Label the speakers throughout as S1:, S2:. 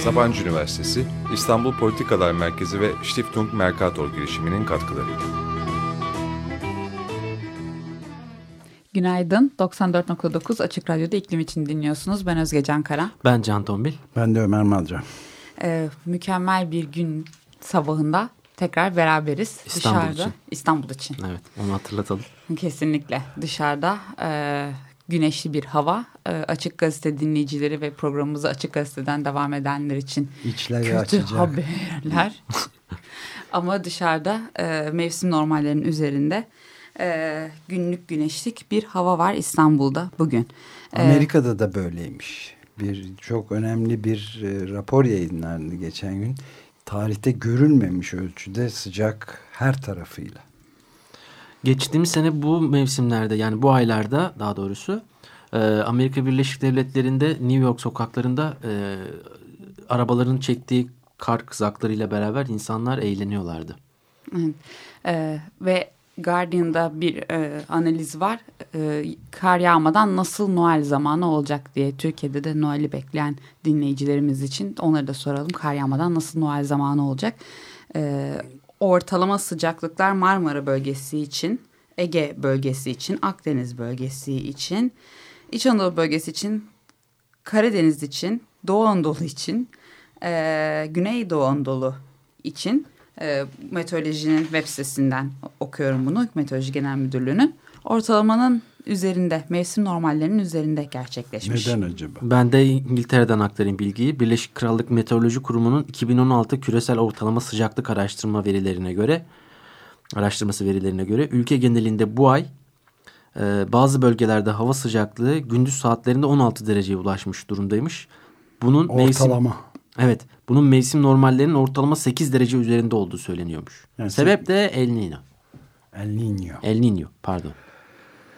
S1: Sabancı Üniversitesi, İstanbul Politikalar Merkezi ve Stiftung Mercator girişiminin katkılarıyla.
S2: Günaydın. 94.9 Açık Radyo'da iklim için dinliyorsunuz. Ben Özge Can Kara.
S3: Ben Can Tombil.
S4: Ben de Ömer Madra.
S2: Ee, mükemmel bir gün sabahında tekrar beraberiz.
S3: İstanbul
S2: Dışarıda.
S3: için.
S2: İstanbul için.
S3: Evet onu hatırlatalım.
S2: Kesinlikle. Dışarıda e, güneşli bir hava. E, açık Gazete dinleyicileri ve programımızı Açık Gazete'den devam edenler için
S4: İçleri
S2: kötü
S4: açacak.
S2: haberler. Ama dışarıda e, mevsim normallerinin üzerinde e, günlük güneşlik bir hava var İstanbul'da bugün. E,
S4: Amerika'da da böyleymiş. Bir çok önemli bir e, rapor yayınlandı geçen gün. Tarihte görülmemiş ölçüde sıcak her tarafıyla.
S3: Geçtiğimiz sene bu mevsimlerde yani bu aylarda daha doğrusu e, Amerika Birleşik Devletleri'nde New York sokaklarında e, arabaların çektiği kar kızaklarıyla beraber insanlar eğleniyorlardı.
S2: Evet. Ee, ve Guardian'da bir e, analiz var. E, kar yağmadan nasıl Noel zamanı olacak diye. Türkiye'de de Noel'i bekleyen dinleyicilerimiz için onları da soralım. Kar yağmadan nasıl Noel zamanı olacak? E, ortalama sıcaklıklar Marmara bölgesi için, Ege bölgesi için, Akdeniz bölgesi için, İç Anadolu bölgesi için, Karadeniz için, Doğu Anadolu için, e, Güneydoğu Anadolu için e, meteorolojinin web sitesinden okuyorum bunu. Meteoroloji Genel Müdürlüğü'nün ortalamanın üzerinde, mevsim normallerinin üzerinde gerçekleşmiş.
S4: Neden acaba?
S3: Ben de İngiltere'den aktarayım bilgiyi. Birleşik Krallık Meteoroloji Kurumu'nun 2016 küresel ortalama sıcaklık araştırma verilerine göre araştırması verilerine göre ülke genelinde bu ay e, bazı bölgelerde hava sıcaklığı gündüz saatlerinde 16 dereceye ulaşmış durumdaymış. Bunun mevsim
S4: Ortalama.
S3: Evet. Bunun mevsim normallerinin ortalama 8 derece üzerinde olduğu söyleniyormuş.
S4: Yani
S3: Sebep de El Niño.
S4: El Niño.
S3: El Niño pardon.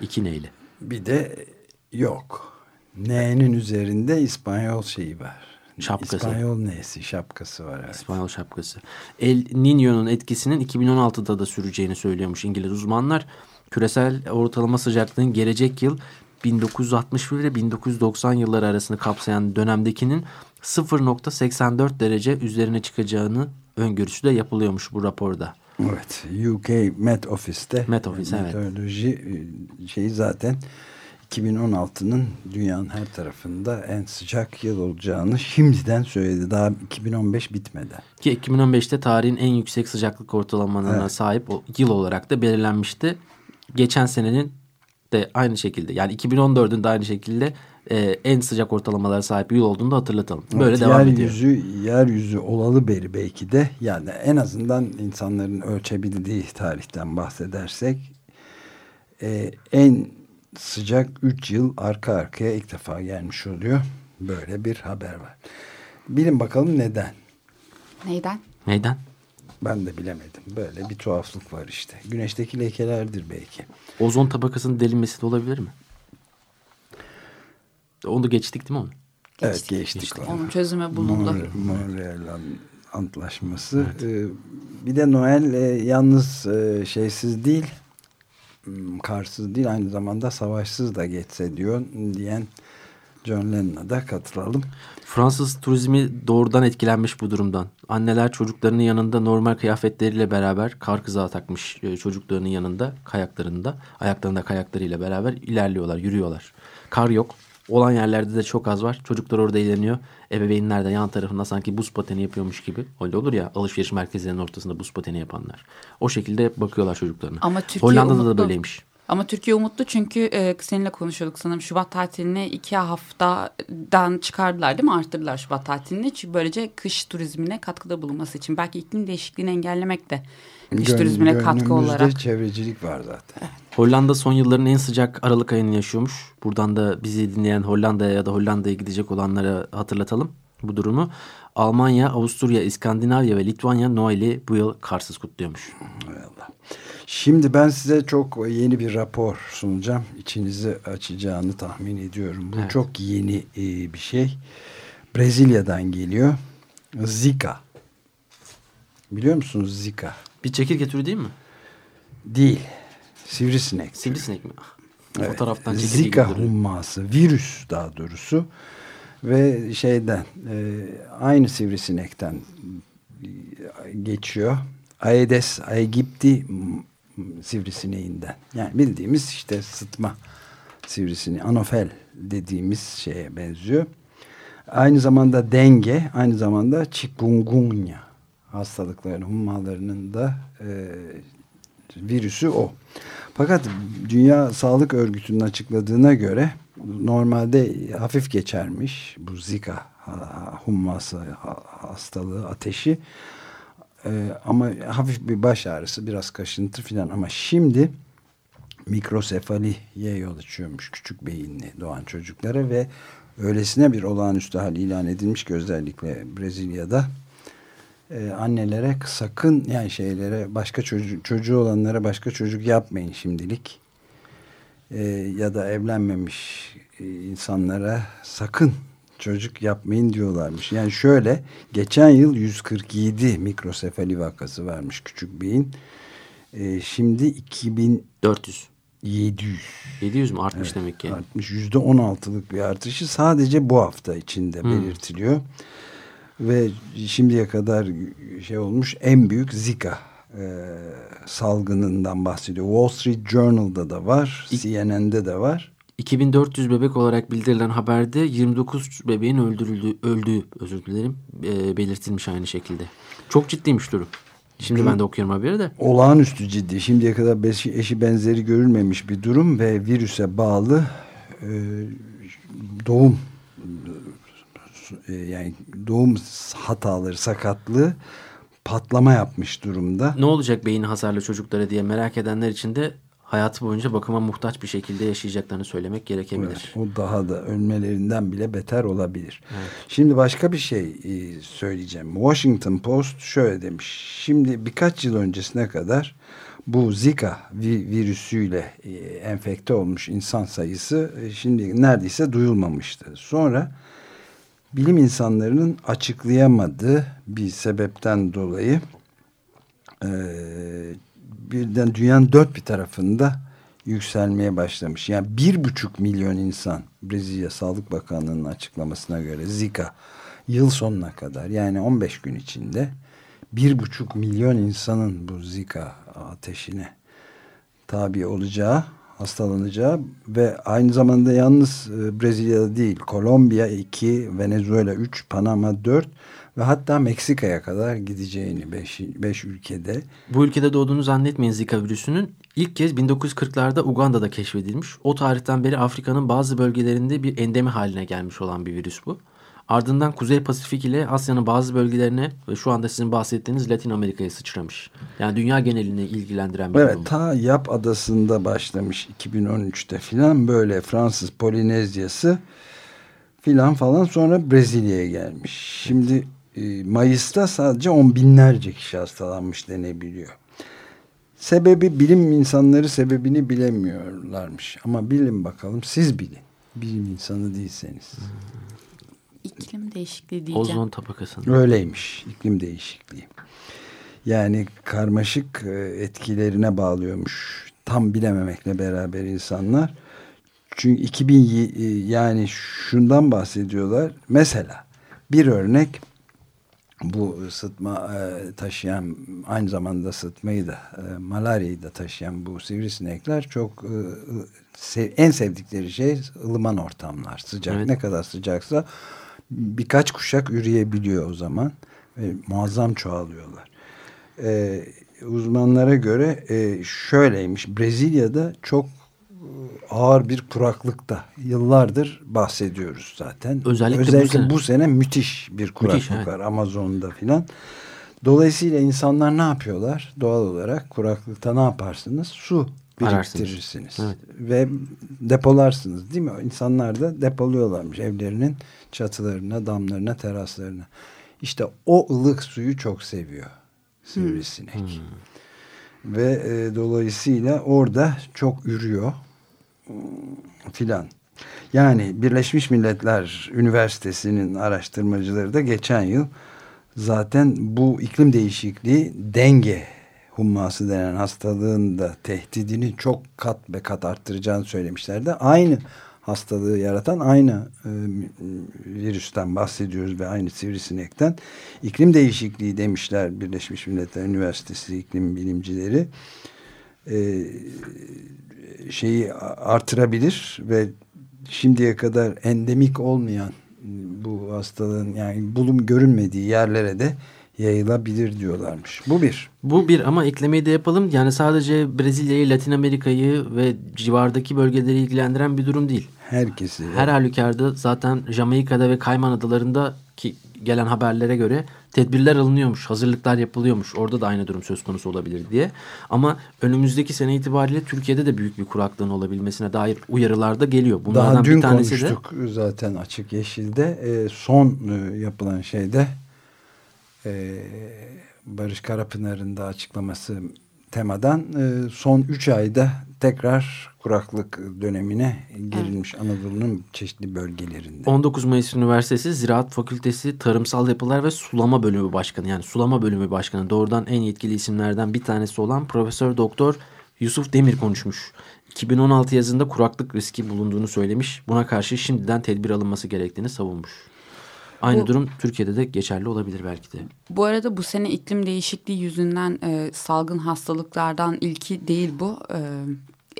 S3: İki neyle.
S4: Bir de yok. N'nin üzerinde İspanyol şeyi var.
S3: Şapkası.
S4: İspanyol nesi şapkası var. Evet.
S3: İspanyol şapkası. El Niño'nun etkisinin 2016'da da süreceğini söylüyormuş İngiliz uzmanlar. Küresel ortalama sıcaklığın gelecek yıl 1961 ile 1990 yılları arasını kapsayan dönemdekinin 0.84 derece üzerine çıkacağını öngörüsü de yapılıyormuş bu raporda.
S4: Evet. UK Met Office'te
S3: Met Office, evet.
S4: meteoroloji e, şeyi zaten 2016'nın dünyanın her tarafında en sıcak yıl olacağını şimdiden söyledi. Daha 2015 bitmeden.
S3: Ki 2015'te tarihin en yüksek sıcaklık ortalamalarına
S4: Evet.
S3: sahip o yıl olarak da belirlenmişti. Geçen senenin de aynı şekilde yani 2014'ün de aynı şekilde e, en sıcak ortalamalara sahip yıl olduğunu da hatırlatalım. Böyle
S4: Evet,
S3: devam ediyor.
S4: yeryüzü, Yeryüzü olalı beri belki de yani en azından insanların ölçebildiği tarihten bahsedersek e, en sıcak 3 yıl arka arkaya ilk defa gelmiş oluyor. Böyle bir haber var. Bilin bakalım neden?
S2: Neyden?
S3: Neyden?
S4: Ben de bilemedim. Böyle bir tuhaflık var işte. Güneşteki lekelerdir belki.
S3: Ozon tabakasının delinmesi de olabilir mi? Onu da geçtik değil mi onu?
S4: Evet geçtik. onu.
S2: Onun çözümü bulundu.
S4: Mon- Montreal An- Antlaşması. Ee, bir de Noel e, yalnız e, şeysiz değil, karsız değil, aynı zamanda savaşsız da geçse diyor diyen John Lennon'a da katılalım.
S3: Fransız turizmi doğrudan etkilenmiş bu durumdan. Anneler çocuklarının yanında normal kıyafetleriyle beraber kar kızağı takmış e, çocuklarının yanında kayaklarında ayaklarında kayaklarıyla beraber ilerliyorlar yürüyorlar. Kar yok. Olan yerlerde de çok az var. Çocuklar orada eğleniyor. Ebeveynler de yan tarafında sanki buz pateni yapıyormuş gibi. Öyle olur ya alışveriş merkezlerinin ortasında buz pateni yapanlar. O şekilde bakıyorlar çocuklarına.
S2: Ama Türkiye
S3: Hollanda'da da böyleymiş.
S2: Ama Türkiye umutlu çünkü e, seninle konuşuyorduk sanırım Şubat tatilini iki haftadan çıkardılar değil mi? Arttırdılar Şubat tatilini. Çünkü böylece kış turizmine katkıda bulunması için. Belki iklim değişikliğini engellemek de kış
S4: Gön-
S2: turizmine katkı olarak.
S4: çevrecilik var zaten.
S3: Hollanda son yılların en sıcak Aralık ayını yaşıyormuş. Buradan da bizi dinleyen Hollanda'ya ya da Hollanda'ya gidecek olanlara hatırlatalım bu durumu. Almanya, Avusturya, İskandinavya ve Litvanya Noel'i bu yıl karsız kutluyormuş.
S4: Şimdi ben size çok yeni bir rapor sunacağım. İçinizi açacağını tahmin ediyorum. Bu
S3: Evet.
S4: çok yeni e, bir şey. Brezilya'dan geliyor. Zika. Biliyor musunuz Zika?
S3: Bir çekirge türü değil mi?
S4: Değil. Sivrisinek.
S3: Sivrisinek mi?
S4: Evet.
S3: Fotoğraftan çekirge
S4: Zika humması, virüs daha doğrusu ve şeyden e, aynı sivrisinekten geçiyor. Aedes aegypti sivrisineğinden. Yani bildiğimiz işte sıtma sivrisineği, anofel dediğimiz şeye benziyor. Aynı zamanda denge, aynı zamanda chikungunya hastalıklarının, hummalarının da e, virüsü o. Fakat Dünya Sağlık Örgütü'nün açıkladığına göre normalde hafif geçermiş bu Zika humması ha- hastalığı, ateşi. Ee, ama hafif bir baş ağrısı, biraz kaşıntı filan ama şimdi mikrosefaliye yol açıyormuş küçük beyinli doğan çocuklara ve öylesine bir olağanüstü hal ilan edilmiş ki özellikle Brezilya'da e, annelere sakın yani şeylere başka çocuk çocuğu olanlara başka çocuk yapmayın şimdilik E, ya da evlenmemiş e, insanlara sakın çocuk yapmayın diyorlarmış. Yani şöyle geçen yıl 147 mikrosefali vakası varmış küçük beyin. E, şimdi 2700
S3: 400. 700 mü artmış demek ki?
S4: artmış. Yüzde on altılık bir artışı sadece bu hafta içinde
S3: Hmm.
S4: belirtiliyor. Ve şimdiye kadar şey olmuş en büyük Zika e, salgınından bahsediyor. Wall Street Journal'da da var, CNN'de de var.
S3: 2400 bebek olarak bildirilen haberde 29 bebeğin öldürüldüğü, öldüğü özür dilerim e, belirtilmiş aynı şekilde. Çok ciddiymiş durum. Şimdi ben de okuyorum haberi de.
S4: Olağanüstü ciddi. Şimdiye kadar beşi, eşi benzeri görülmemiş bir durum ve virüse bağlı e, doğum yani doğum hataları, sakatlığı patlama yapmış durumda.
S3: Ne olacak beyin hasarlı çocuklara diye merak edenler için de hayatı boyunca bakıma muhtaç bir şekilde yaşayacaklarını söylemek gerekebilir.
S4: Evet, o daha da ölmelerinden bile beter olabilir. Şimdi başka bir şey e, söyleyeceğim. Washington Post şöyle demiş. Şimdi birkaç yıl öncesine kadar bu Zika vi- virüsüyle e, enfekte olmuş insan sayısı e, şimdi neredeyse duyulmamıştı. Sonra bilim insanlarının açıklayamadığı bir sebepten dolayı e, birden dünyanın dört bir tarafında yükselmeye başlamış. Yani bir buçuk milyon insan Brezilya Sağlık Bakanlığı'nın açıklamasına göre Zika yıl sonuna kadar yani 15 gün içinde bir buçuk milyon insanın bu Zika ateşine tabi olacağı, hastalanacağı ve aynı zamanda yalnız e, Brezilya'da değil, Kolombiya 2, Venezuela 3, Panama 4 ve hatta Meksika'ya kadar gideceğini 5 ülkede.
S3: Bu ülkede doğduğunu zannetmeyin Zika virüsünün ilk kez 1940'larda Uganda'da keşfedilmiş. O tarihten beri Afrika'nın bazı bölgelerinde bir endemi haline gelmiş olan bir virüs bu. Ardından Kuzey Pasifik ile Asya'nın bazı bölgelerine ve şu anda sizin bahsettiğiniz Latin Amerika'ya sıçramış. Yani dünya genelini ilgilendiren bir
S4: Evet
S3: durum.
S4: ta Yap adasında başlamış 2013'te filan böyle Fransız Polinezyası filan falan sonra Brezilya'ya gelmiş. Şimdi e, Mayıs'ta sadece on binlerce kişi hastalanmış denebiliyor. Sebebi bilim insanları sebebini bilemiyorlarmış. Ama bilin bakalım siz bilin. Bilim insanı değilseniz.
S2: İklim değişikliği diyeceğim.
S3: Ozon tabakasının.
S4: Öyleymiş iklim değişikliği. Yani karmaşık e, etkilerine bağlıyormuş. Tam bilememekle beraber insanlar. Çünkü 2000 y- e, yani şundan bahsediyorlar. Mesela bir örnek bu sıtma e, taşıyan aynı zamanda sıtmayı da malaryayı da taşıyan bu sivrisinekler çok en sevdikleri şey ılıman ortamlar. Sıcak
S3: Evet.
S4: ne kadar sıcaksa birkaç kuşak üreyebiliyor o zaman ve muazzam çoğalıyorlar. Ee, uzmanlara göre e, şöyleymiş Brezilya'da çok e, ağır bir kuraklıkta yıllardır bahsediyoruz zaten.
S3: Özellikle bu sene.
S4: bu sene müthiş bir kuraklık
S3: Müthiş, evet.
S4: var Amazon'da filan. Dolayısıyla insanlar ne yapıyorlar? Doğal olarak kuraklıkta ne yaparsınız? Su. Biriktirirsiniz.
S3: Evet.
S4: Ve depolarsınız değil mi? İnsanlar da depoluyorlarmış evlerinin çatılarına, damlarına, teraslarına. İşte o ılık suyu çok seviyor sivrisinek. Ve e, dolayısıyla orada çok ürüyor hmm, filan. Yani Birleşmiş Milletler Üniversitesi'nin araştırmacıları da geçen yıl zaten bu iklim değişikliği denge humması denen hastalığın da tehdidini çok kat ve kat arttıracağını söylemişlerdi. Aynı hastalığı yaratan aynı e, virüsten bahsediyoruz ve aynı sivrisinekten. iklim değişikliği demişler Birleşmiş Milletler Üniversitesi iklim bilimcileri. E, şeyi artırabilir ve şimdiye kadar endemik olmayan bu hastalığın yani bulum görünmediği yerlere de yayılabilir diyorlarmış. Bu bir.
S3: Bu bir ama eklemeyi de yapalım. Yani sadece Brezilya'yı, Latin Amerika'yı ve civardaki bölgeleri ilgilendiren bir durum değil.
S4: Herkesi.
S3: Her halükarda zaten Jamaika'da ve Kayman Adaları'nda ki gelen haberlere göre tedbirler alınıyormuş, hazırlıklar yapılıyormuş. Orada da aynı durum söz konusu olabilir diye. Ama önümüzdeki sene itibariyle Türkiye'de de büyük bir kuraklığın olabilmesine dair uyarılar da geliyor. Bunlardan
S4: Daha dün
S3: bir tanesi
S4: konuştuk
S3: de
S4: zaten Açık Yeşil'de. E, son e, yapılan şeyde e, Barış Karapınar'ın da açıklaması temadan e, son 3 ayda tekrar kuraklık dönemine girilmiş Anadolu'nun çeşitli bölgelerinde.
S3: 19 Mayıs Üniversitesi Ziraat Fakültesi Tarımsal Yapılar ve Sulama Bölümü Başkanı yani Sulama Bölümü Başkanı doğrudan en yetkili isimlerden bir tanesi olan Profesör Doktor Yusuf Demir konuşmuş. 2016 yazında kuraklık riski bulunduğunu söylemiş. Buna karşı şimdiden tedbir alınması gerektiğini savunmuş. Aynı
S2: Bu-
S3: durum Türkiye'de de geçerli olabilir belki de.
S2: Bu arada bu sene iklim değişikliği yüzünden e, salgın hastalıklardan ilki değil bu. E,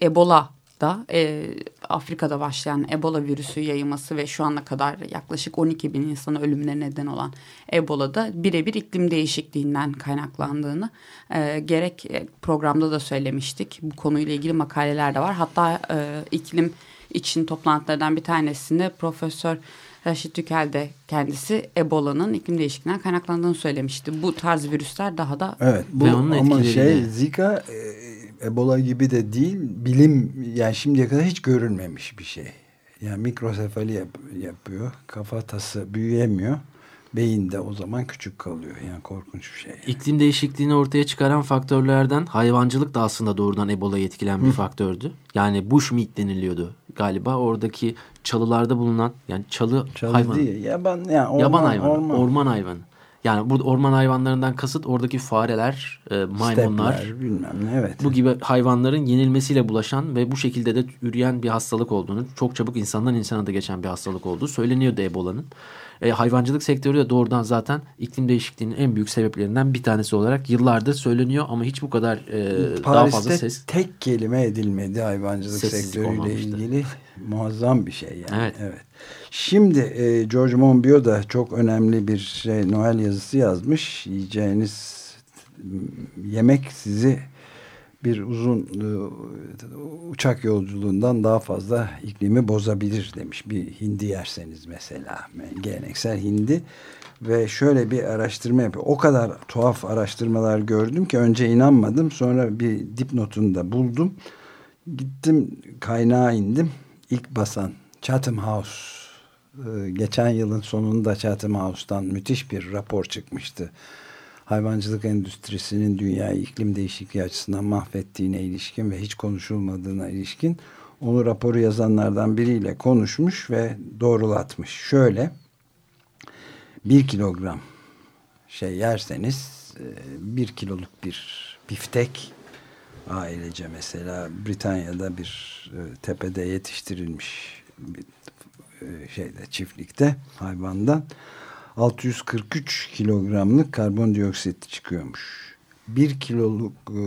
S2: Ebola da e, Afrika'da başlayan Ebola virüsü yayılması ve şu ana kadar yaklaşık 12 bin insanın ölümüne neden olan Ebola'da birebir iklim değişikliğinden kaynaklandığını e, gerek e, programda da söylemiştik. Bu konuyla ilgili makaleler de var. Hatta e, iklim için toplantılardan bir tanesinde Profesör Raşit Tükel de kendisi Ebola'nın iklim değişikliğinden kaynaklandığını söylemişti. Bu tarz virüsler daha da
S4: Evet bu
S3: Ve onun
S4: ama şey Zika e, Ebola gibi de değil bilim yani şimdiye kadar hiç görülmemiş bir şey. Yani mikrosefali yap- yapıyor. Kafatası büyüyemiyor. Beyin de o zaman küçük kalıyor. Yani korkunç bir şey.
S3: İklim değişikliğini ortaya çıkaran faktörlerden hayvancılık da aslında doğrudan Ebola'yı etkilen bir faktördü. Yani bushmeat deniliyordu galiba. Oradaki çalılarda bulunan yani çalı,
S4: Çalı
S3: hayvanı.
S4: değil. Yaban, yani orman,
S3: Yaban hayvanı,
S4: orman.
S3: orman. hayvanı. Yani burada orman hayvanlarından kasıt oradaki fareler, e, maymunlar,
S4: Stepler, bilmem ne evet.
S3: bu gibi hayvanların yenilmesiyle bulaşan ve bu şekilde de üreyen bir hastalık olduğunu, çok çabuk insandan insana da geçen bir hastalık olduğu söyleniyordu Ebola'nın. E, hayvancılık sektörü de doğrudan zaten iklim değişikliğinin en büyük sebeplerinden bir tanesi olarak yıllardır söyleniyor ama hiç bu kadar e, daha fazla ses
S4: tek kelime edilmedi hayvancılık
S3: Sessizlik
S4: sektörüyle
S3: olmamıştı.
S4: ilgili. Muazzam bir şey yani.
S3: Evet.
S4: Şimdi e, George Monbiot da çok önemli bir şey Noel yazısı yazmış. Yiyeceğiniz yemek sizi bir uzun e, uçak yolculuğundan daha fazla iklimi bozabilir demiş. Bir hindi yerseniz mesela geleneksel hindi ve şöyle bir araştırma yapıyor. O kadar tuhaf araştırmalar gördüm ki önce inanmadım. Sonra bir dipnotunu da buldum. Gittim kaynağa indim. İlk basan Chatham House e, geçen yılın sonunda Chatham House'tan müthiş bir rapor çıkmıştı. Hayvancılık endüstrisinin dünyayı iklim değişikliği açısından mahvettiğine ilişkin ve hiç konuşulmadığına ilişkin onu raporu yazanlardan biriyle konuşmuş ve doğrulatmış. Şöyle bir kilogram şey yerseniz e, bir kiloluk bir biftek ailece mesela Britanya'da bir e, tepede yetiştirilmiş bir e, şeyde çiftlikte hayvandan 643 kilogramlık karbondioksit çıkıyormuş. Bir kiloluk e,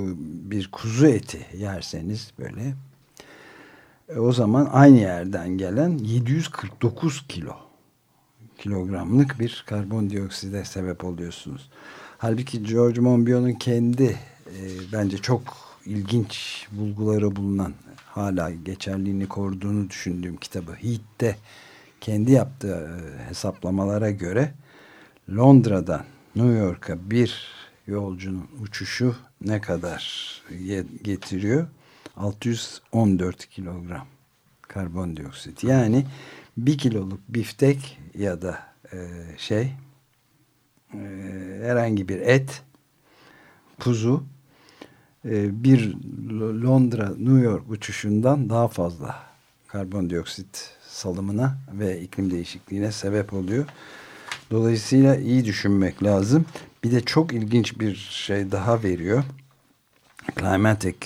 S4: bir kuzu eti yerseniz böyle e, o zaman aynı yerden gelen 749 kilo kilogramlık bir karbondiokside sebep oluyorsunuz. Halbuki George Monbiot'un kendi e, bence çok ilginç bulguları bulunan hala geçerliğini koruduğunu düşündüğüm kitabı Heat'te kendi yaptığı e, hesaplamalara göre Londra'dan New York'a bir yolcunun uçuşu ne kadar getiriyor? 614 kilogram karbondioksit. Yani bir kiloluk biftek ya da e, şey e, herhangi bir et, kuzu e, bir Londra New York uçuşundan daha fazla karbondioksit salımına ve iklim değişikliğine sebep oluyor. Dolayısıyla iyi düşünmek lazım. Bir de çok ilginç bir şey daha veriyor. Climatic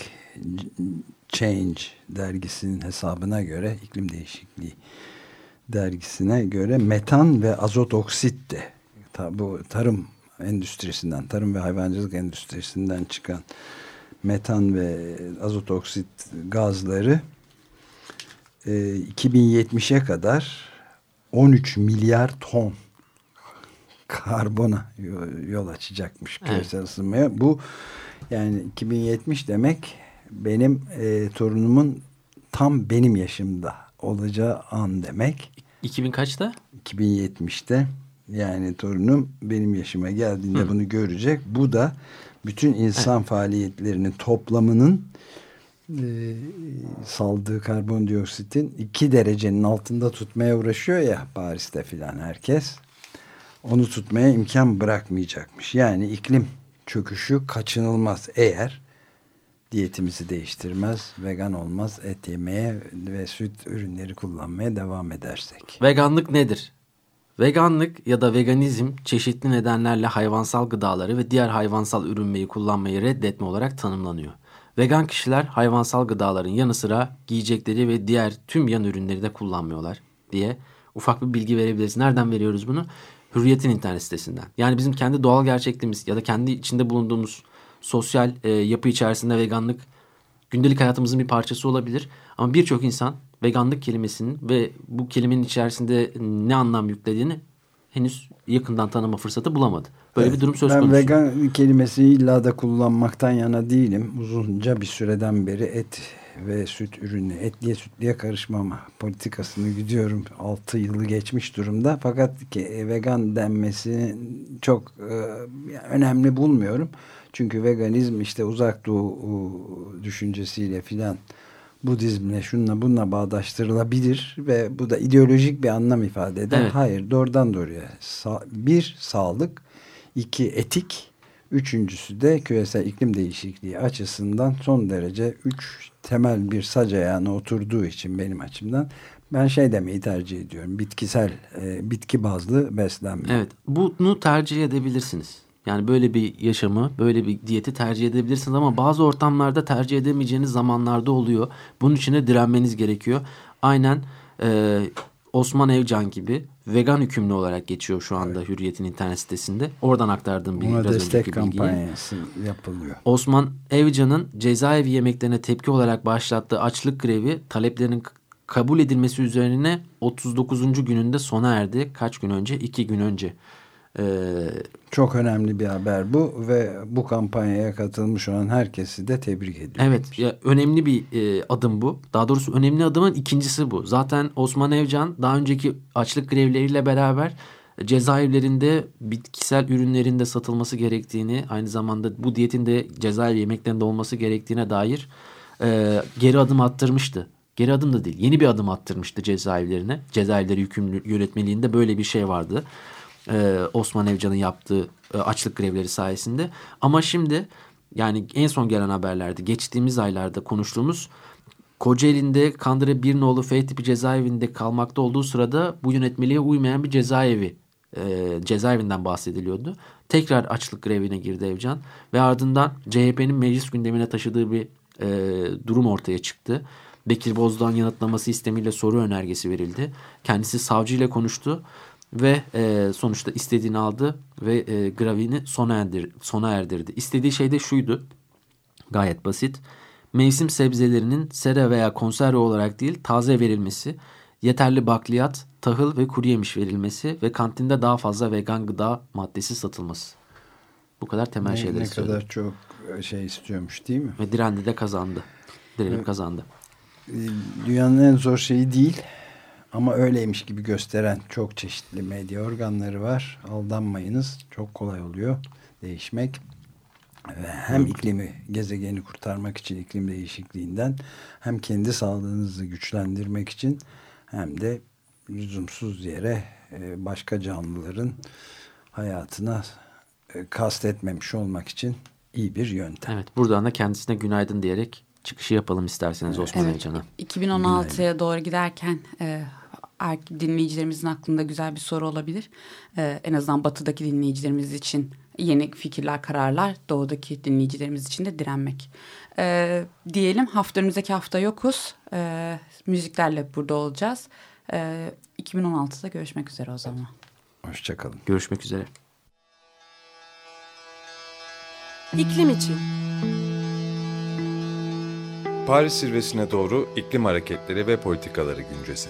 S4: Change dergisinin hesabına göre iklim değişikliği dergisine göre metan ve azot oksit de bu tarım endüstrisinden, tarım ve hayvancılık endüstrisinden çıkan metan ve azot oksit gazları e, 2070'e kadar 13 milyar ton karbona yol açacakmış küresel evet. ısınmaya. Bu yani 2070 demek benim e, torunumun tam benim yaşımda olacağı an demek.
S3: 2000 kaçta?
S4: 2070'te yani torunum benim yaşıma geldiğinde Hı. bunu görecek. Bu da bütün insan evet. faaliyetlerinin toplamının e, saldığı karbondioksitin iki derecenin altında tutmaya uğraşıyor ya Paris'te filan herkes. Onu tutmaya imkan bırakmayacakmış. Yani iklim çöküşü kaçınılmaz eğer diyetimizi değiştirmez, vegan olmaz, et yemeye ve süt ürünleri kullanmaya devam edersek.
S3: Veganlık nedir? Veganlık ya da veganizm çeşitli nedenlerle hayvansal gıdaları ve diğer hayvansal ürünmeyi kullanmayı reddetme olarak tanımlanıyor. Vegan kişiler hayvansal gıdaların yanı sıra giyecekleri ve diğer tüm yan ürünleri de kullanmıyorlar diye ufak bir bilgi verebiliriz. Nereden veriyoruz bunu? Hürriyet'in internet sitesinden. Yani bizim kendi doğal gerçekliğimiz ya da kendi içinde bulunduğumuz sosyal e, yapı içerisinde veganlık gündelik hayatımızın bir parçası olabilir. Ama birçok insan veganlık kelimesinin ve bu kelimenin içerisinde ne anlam yüklediğini henüz yakından tanıma fırsatı bulamadı. Böyle evet, bir durum söz
S4: ben
S3: konusu.
S4: Ben vegan kelimesi illa da kullanmaktan yana değilim. Uzunca bir süreden beri et ve süt ürünü, etliye sütliye karışmama politikasını gidiyorum. 6 yılı geçmiş durumda. Fakat vegan denmesi çok e, önemli bulmuyorum. Çünkü veganizm işte uzak doğu düşüncesiyle filan Budizmle şunla bununla bağdaştırılabilir ve bu da ideolojik bir anlam ifade eder. Evet. Hayır doğrudan doğruya Sa bir sağlık, iki etik, üçüncüsü de küresel iklim değişikliği açısından son derece üç temel bir sac ayağına oturduğu için benim açımdan ben şey demeyi tercih ediyorum. Bitkisel, e, bitki bazlı beslenme.
S3: Evet bunu tercih edebilirsiniz. Yani böyle bir yaşamı, böyle bir diyeti tercih edebilirsiniz ama bazı ortamlarda tercih edemeyeceğiniz zamanlarda oluyor. Bunun için de direnmeniz gerekiyor. Aynen e, Osman Evcan gibi vegan hükümlü olarak geçiyor şu anda evet. Hürriyet'in internet sitesinde. Oradan aktardığım bilgi.
S4: Ona destek kampanyası yapılıyor.
S3: Osman Evcan'ın cezaevi yemeklerine tepki olarak başlattığı açlık grevi taleplerinin kabul edilmesi üzerine 39. gününde sona erdi. Kaç gün önce? İki gün önce.
S4: Ee, Çok önemli bir haber bu ve bu kampanyaya katılmış olan herkesi de tebrik ediyorum.
S3: Evet ya önemli bir e, adım bu. Daha doğrusu önemli adımın ikincisi bu. Zaten Osman Evcan daha önceki açlık grevleriyle beraber cezaevlerinde bitkisel ürünlerinde satılması gerektiğini aynı zamanda bu diyetin de cezaevi yemeklerinde olması gerektiğine dair e, geri adım attırmıştı. Geri adım da değil yeni bir adım attırmıştı cezaevlerine. Cezaevleri yükümlü yönetmeliğinde böyle bir şey vardı e, Osman Evcan'ın yaptığı e, açlık grevleri sayesinde. Ama şimdi yani en son gelen haberlerde geçtiğimiz aylarda konuştuğumuz Kocaeli'nde Kandıra bir nolu F tipi cezaevinde kalmakta olduğu sırada bu yönetmeliğe uymayan bir cezaevi e, cezaevinden bahsediliyordu. Tekrar açlık grevine girdi Evcan ve ardından CHP'nin meclis gündemine taşıdığı bir e, durum ortaya çıktı. Bekir Bozdağ'ın yanıtlaması istemiyle soru önergesi verildi. Kendisi savcıyla konuştu ve e, sonuçta istediğini aldı ve e, gravini sona, erdir, sona erdirdi. İstediği şey de şuydu gayet basit. Mevsim sebzelerinin sera veya konserve olarak değil taze verilmesi, yeterli bakliyat, tahıl ve kuru yemiş verilmesi ve kantinde daha fazla vegan gıda maddesi satılması. Bu kadar temel
S4: ne,
S3: şeyler
S4: Ne kadar çok e, şey istiyormuş değil mi?
S3: Ve direndi de kazandı. Direnip evet. kazandı.
S4: E, dünyanın en zor şeyi değil ama öyleymiş gibi gösteren çok çeşitli medya organları var. Aldanmayınız. Çok kolay oluyor değişmek. Ve hem iklimi, gezegeni kurtarmak için iklim değişikliğinden hem kendi sağlığınızı güçlendirmek için hem de lüzumsuz yere e, başka canlıların hayatına e, kastetmemiş olmak için iyi bir yöntem.
S3: Evet buradan da kendisine günaydın diyerek çıkışı yapalım isterseniz Osman
S2: Evet.
S3: Heyecan'a.
S2: 2016'ya doğru giderken e, dinleyicilerimizin aklında güzel bir soru olabilir. E, en azından batıdaki dinleyicilerimiz için yeni fikirler, kararlar, doğudaki dinleyicilerimiz için de direnmek. E, diyelim hafta önümüzdeki hafta yokuz. E, müziklerle burada olacağız. E, 2016'da görüşmek üzere o zaman.
S4: Hoşçakalın.
S3: Görüşmek üzere.
S5: İklim için.
S1: Paris zirvesine doğru iklim hareketleri ve politikaları güncesi.